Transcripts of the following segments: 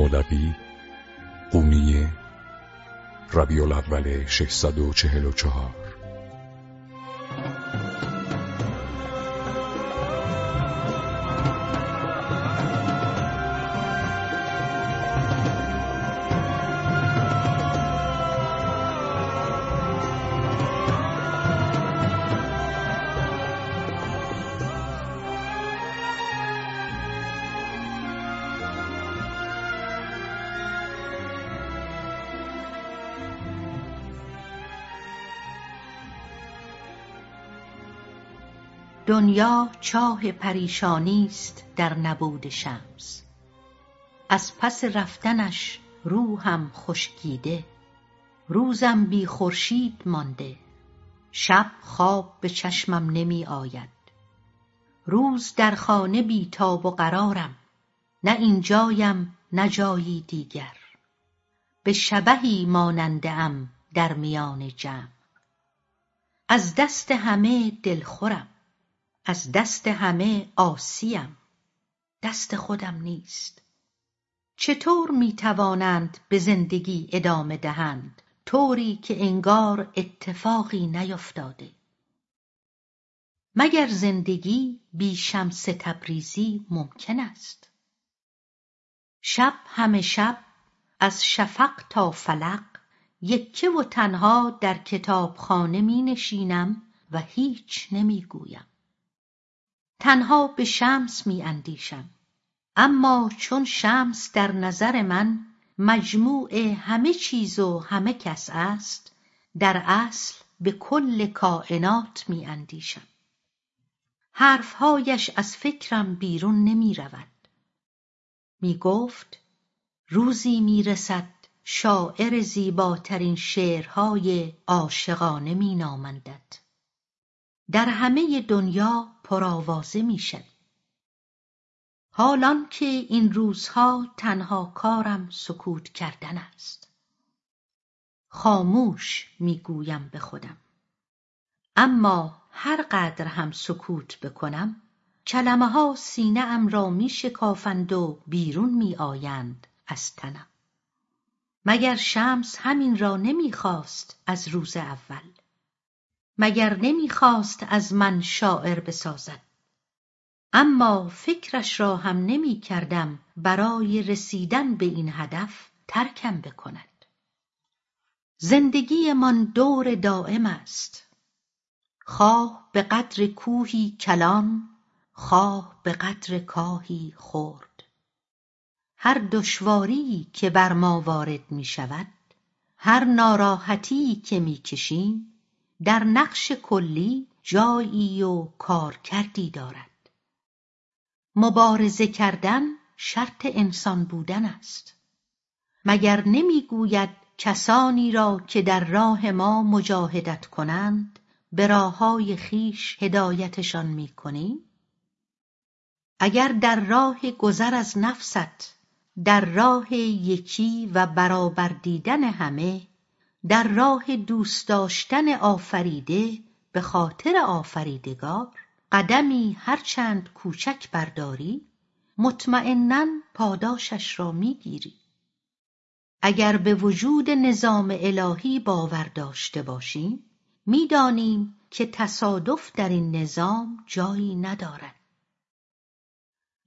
مولوی قونیه ربیع الاول 644 دنیا چاه پریشانی است در نبود شمس. از پس رفتنش روحم خشکیده روزم بی خورشید مانده. شب خواب به چشمم نمی آید. روز در خانه بی تاب و قرارم. نه اینجایم نه جایی دیگر. به شبحی ماننده ام در میان جمع. از دست همه دلخورم. از دست همه عاصیم دست خودم نیست. چطور می توانند به زندگی ادامه دهند؟ طوری که انگار اتفاقی نیفتاده مگر زندگی بی شمس تبریزی ممکن است؟ شب همه شب از شفق تا فلق یکه و تنها در کتابخانه می نشینم و هیچ نمی گویم تنها به شمس می اندیشم. اما چون شمس در نظر من مجموع همه چیز و همه کس است در اصل به کل کائنات می اندیشم. حرفهایش از فکرم بیرون نمی رود. می گفت روزی می رسد شاعر زیباترین شعرهای عاشقانه می نامندد. در همه دنیا پرآوازه می‌شوی حالان که این روزها تنها کارم سکوت کردن است. خاموش می‌گویم به خودم. اما هر قدر هم سکوت بکنم کلمه ها سینه ام را می شکافند و بیرون می آیند از تنم. مگر شمس همین را نمی‌خواست از روز اول؟ مگر نمی‌خواست از من شاعر بسازد. اما فکرش را هم نمی‌کردم برای رسیدن به این هدف ترکم بکند. زندگیمان دور دایم است. خواه به قدر کوهی کلان خواه به قدر کاهی خرد. هر دشواریی که بر ما وارد می شود هر ناراحتیی که می کشیم در نقش کلی جایی و کارکردی دارد. مبارزه کردن شرط انسان بودن است. مگر نمی‌گوید کسانی را که در راه ما مجاهدت کنند به راههای خویش هدایتشان می‌کنیم؟ اگر در راه گذر از نفست در راه یکی و برابر دیدن همه در راه دوست داشتن آفریده به خاطر آفریدگار قدمی هرچند کوچک برداری مطمئنا پاداشش را می‌گیری. اگر به وجود نظام الهی باور داشته باشیم می‌دانیم که تصادف در این نظام جایی ندارد.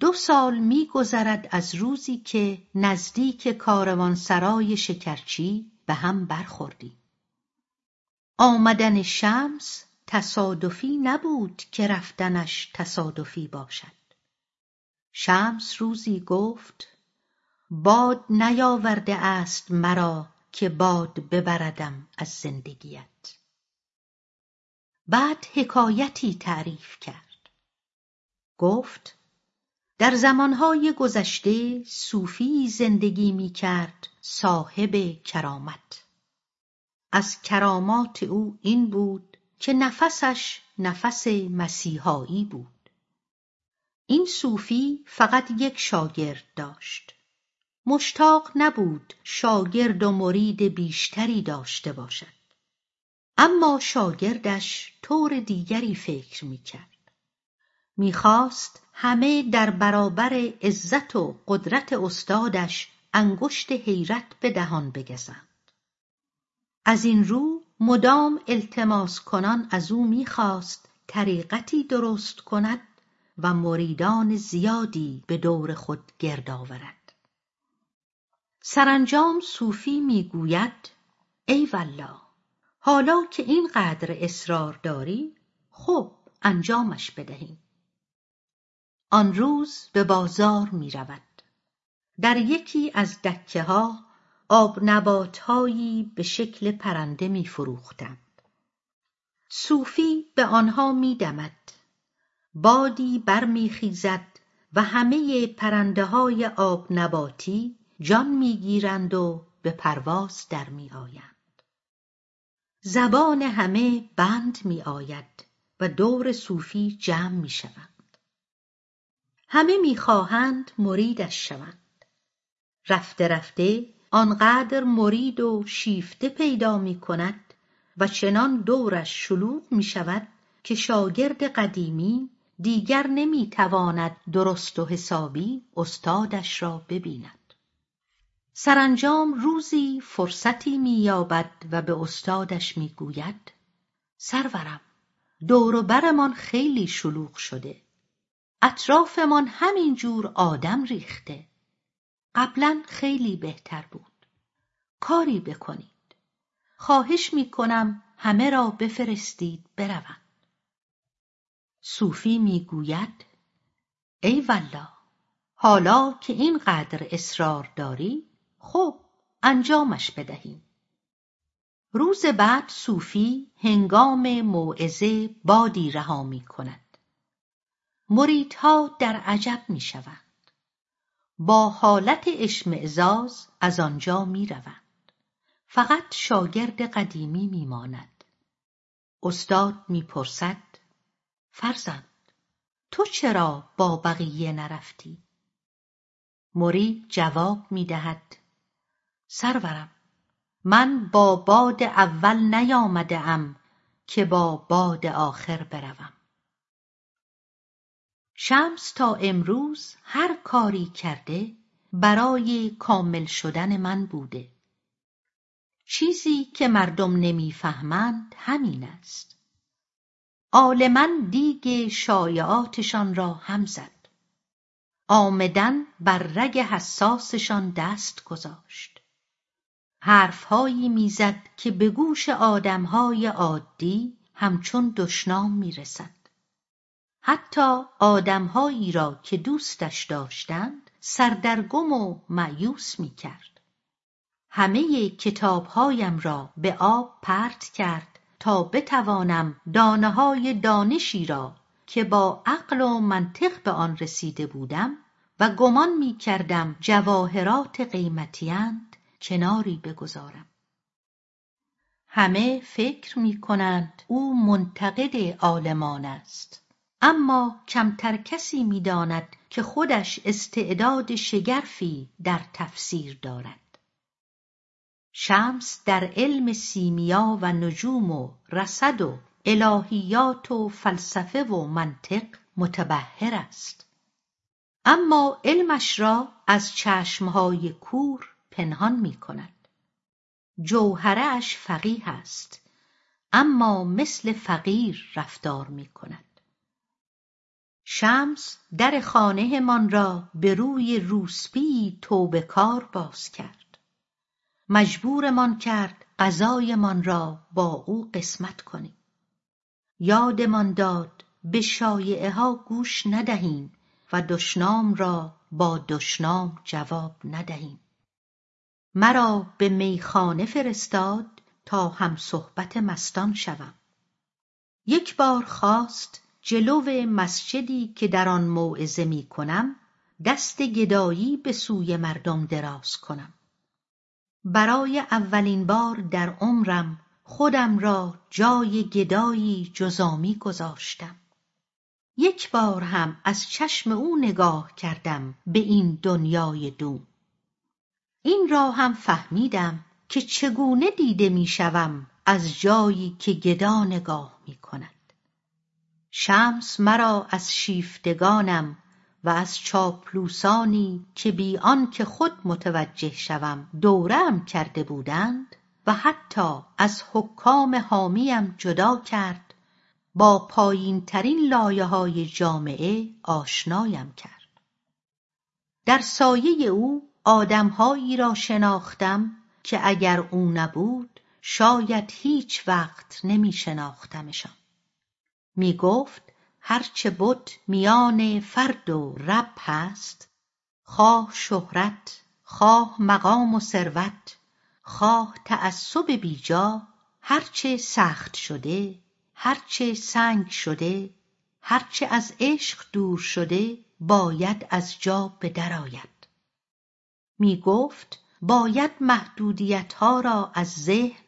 دو سال میگذرد از روزی که نزدیک کاروانسرای شکرچی به هم برخوردیم. آمدن شمس تصادفی نبود که رفتنش تصادفی باشد. شمس روزی گفت باد نیاورده است مرا که باد ببردم از زندگیت. بعد حکایتی تعریف کرد. گفت در زمانهای گذشته صوفی زندگی می‌کرد صاحب کرامت. از کرامات او این بود که نفسش نفس مسیحایی بود. این صوفی فقط یک شاگرد داشت. مشتاق نبود شاگرد و مرید بیشتری داشته باشد. اما شاگردش طور دیگری فکر می‌کرد. می‌خواست همه در برابر عزت و قدرت استادش انگشت حیرت به دهان بگزند. از این رو مدام التماس کنان از او می‌خواست طریقتی درست کند و مریدان زیادی به دور خود گرد آورد. سرانجام صوفی می‌گوید ای والله حالا که اینقدر اصرار داری خب انجامش بدهیم آن روز به بازار می رود. در یکی از دکه ها آب نباتهایی به شکل پرنده می فروختند. صوفی به آنها می دمد. بادی برمیخیزد و همه پرنده های آب نباتی جان می‌گیرند و به پرواز در می آیند. زبان همه بند می آید و دور صوفی جمع می شوند. همه می‌خواهند مریدش شوند. رفته رفته آنقدر مرید و شیفته پیدا می کند و چنان دورش شلوغ می شود که شاگرد قدیمی دیگر نمی‌تواند درست و حسابی استادش را ببیند سرانجام روزی فرصتی مییابد و به استادش می‌گوید سرورم دور و برمان خیلی شلوغ شده اطرافمان همین جور آدم ریخته. قبلا خیلی بهتر بود. کاری بکنید. خواهش می‌کنم همه را بفرستید بروند. صوفی می‌گوید ای والله حالا که اینقدر اصرار داری خب انجامش بدهیم. روز بعد صوفی هنگام موعظه بادی رها می کند مریدها در عجب می شوند با حالت اشمعزاز از آنجا می روند فقط شاگرد قدیمی می ماند استاد می پرسد فرزند تو چرا با بقیه نرفتی؟ مرید جواب می‌دهد سرورم من با باد اول نیامده ام که با باد آخر بروم. شمس تا امروز هر کاری کرده برای کامل شدن من بوده. چیزی که مردم نمی‌فهمند همین است. عالما دیگ شایعاتشان را هم زد. آمدن بر رگ حساسشان دست گذاشت. حرفهایی می‌زد که به گوش آدمهای عادی همچون دشنام می‌رسد. حتی آدمهایی را که دوستش داشتند سردرگم و معیوس می‌کرد. همه کتابهایم را به آب پرت کرد تا بتوانم های دانشی را که با عقل و منطق به آن رسیده بودم و گمان می کردم جواهرات قیمتیند کناری بگذارم. همه فکر می کنند او منتقد عالمان است. اما کمتر کسی می داند که خودش استعداد شگرفی در تفسیر دارد. شمس در علم سیمیا و نجوم و رصد و الهیات و فلسفه و منطق متبحر است. اما علمش را از چشمهای کور پنهان می کند جوهرش فقیه است اما مثل فقیر رفتار می کند شمس در خانهمان را به روی روسپی توبه کار باز کرد. مجبورمان کرد غذایمان را با او قسمت کنیم. یادمان داد به ها گوش ندهیم و دشنام را با دشنام جواب ندهیم. مرا به میخانه فرستاد تا هم صحبت مستان شوم. یک بار خواست جلو مسجدی که در آن موعظه می کنم دست گدایی به سوی مردم دراز کنم. برای اولین بار در عمرم خودم را جای گدایی جزامی گذاشتم. یک بار هم از چشم او نگاه کردم به این دنیای دوم. این را هم فهمیدم که چگونه دیده می‌شوم از جایی که گدا نگاه می کند. شمس مرا از شیفتگانم و از چاپلوسانی که بی که خود متوجه شوم دورم کرده بودند و حتی از حکام حامیم جدا کرد با پایین ترین لایه های جامعه آشنایم کرد. در سایه او آدمهایی را شناختم که اگر او نبود شاید هیچ وقت نمی شناختمشان می گفت هرچه بود میان فرد و رب هست خواه شهرت خواه مقام و ثروت خواه تعصب بیجا هرچه سخت شده هرچه سنگ شده هرچه از عشق دور شده باید از جا به درآید می گفت باید محدودیت ها را از ذهن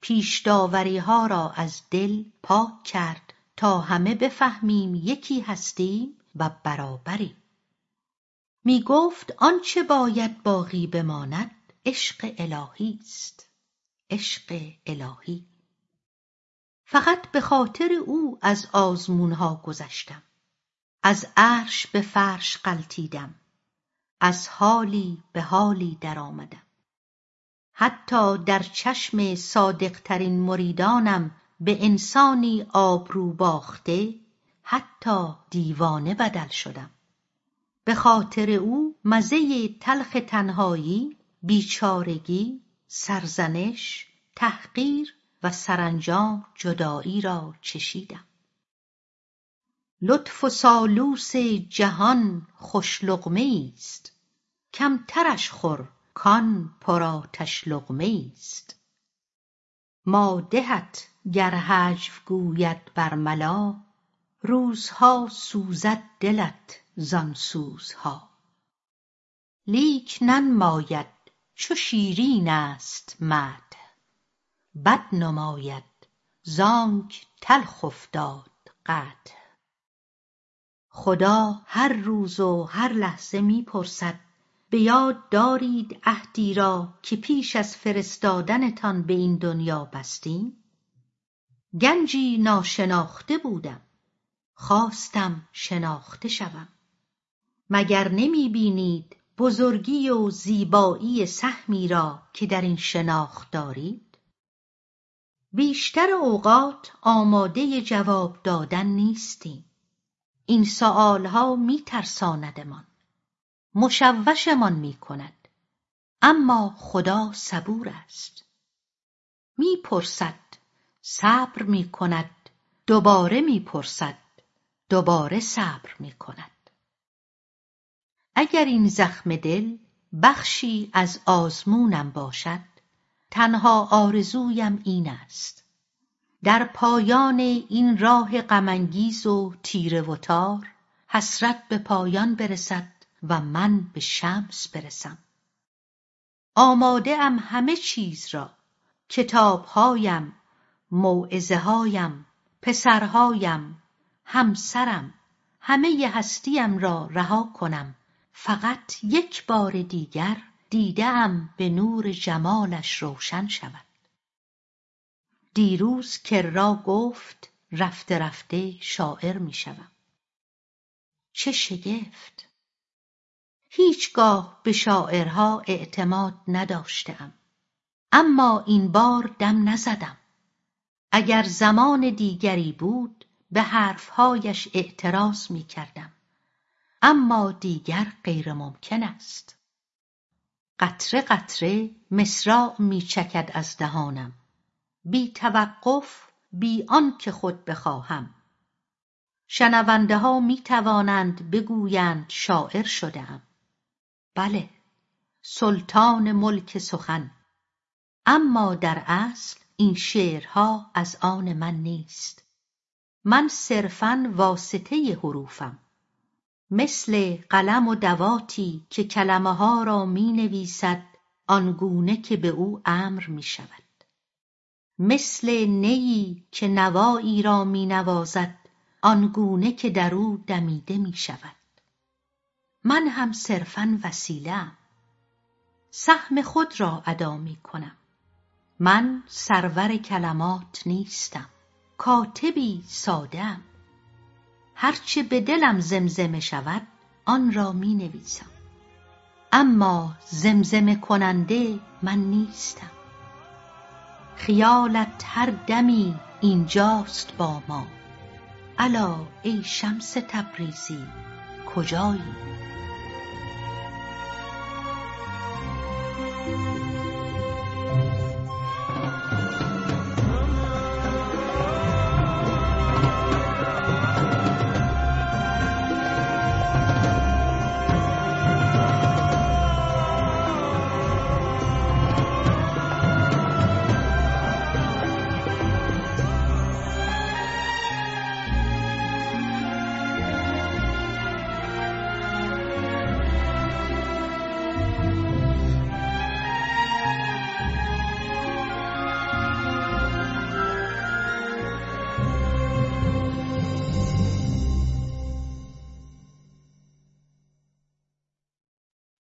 پیش ها را از دل پاک کرد تا همه بفهمیم یکی هستیم و برابریم. می گفت آنچه باید باقی بماند عشق الهی است. عشق الهی. فقط به خاطر او از آزمونها گذشتم. از عرش به فرش غلتیدم. از حالی به حالی درآمدم. حتی در چشم صادقترین مریدانم به انسانی آبرو باخته حتی دیوانه بدل شدم. به خاطر او مزه تلخ تنهایی بیچارگی سرزنش تحقیر و سرانجام جدایی را چشیدم. لطف و سالوس جهان خوش لقمه است کمترش خور کان پرآتش لقمه است مادهت گر هجو گوید برملا روزها سوزد دلت زان سوزها. لیک ننماید چو شیرین است مدح بد نماید زانک تلخ افتاد قدح خدا هر روز و هر لحظه می پرسد به یاد دارید عهدی را که پیش از فرستادنتان به این دنیا بستیم؟ گنجی ناشناخته بودم. خواستم شناخته شوم. مگر نمی بینید بزرگی و زیبایی سهمی را که در این شناخت دارید؟ بیشتر اوقات آماده جواب دادن نیستیم. این سؤالها میترساندمان مشوشمان می‌کند اما خدا صبور است. می‌پرسد صبر می‌کند. دوباره می‌پرسد. دوباره صبر می‌کند. اگر این زخم دل بخشی از آزمونم باشد تنها آرزویم این است. در پایان این راه غمانگیز و تیره و تار حسرت به پایان برسد و من به شمس برسم. آماده ام همه چیز را کتابهایم موعظه هایم پسرهایم همسرم همه هستیم را رها کنم. فقط یک بار دیگر دیده ام به نور جمالش روشن شود. دیروز کرا گفت رفته رفته شاعر می شوم. چه شگفت. هیچگاه به شاعرها اعتماد نداشتم اما این بار دم نزدم. اگر زمان دیگری بود به حرفهایش اعتراض می کردم اما دیگر غیر ممکن است. قطره قطره مصراع می چکد از دهانم. بی توقف بی آنکه خود بخواهم. شنونده ها می توانند بگویند شاعر شدهام. بله سلطان ملک سخن. اما در اصل این شعرها از آن من نیست. من صرفا واسطه حروفم. مثل قلم و دواتی که کلمه ها را می نویسد آنگونه که به او امر می شود مثل نیی که نوایی را می نوازد آنگونه که در او دمیده می شود من هم صرفا وسیلهام. سهم خود را ادا می کنم من سرور کلمات نیستم. کاتبی ساده ام هرچه به دلم زمزمه شود آن را می نویسم اما زمزمه کننده من نیستم. خیالت هر دمی اینجاست با ما. الا ای شمس تبریزی کجایی؟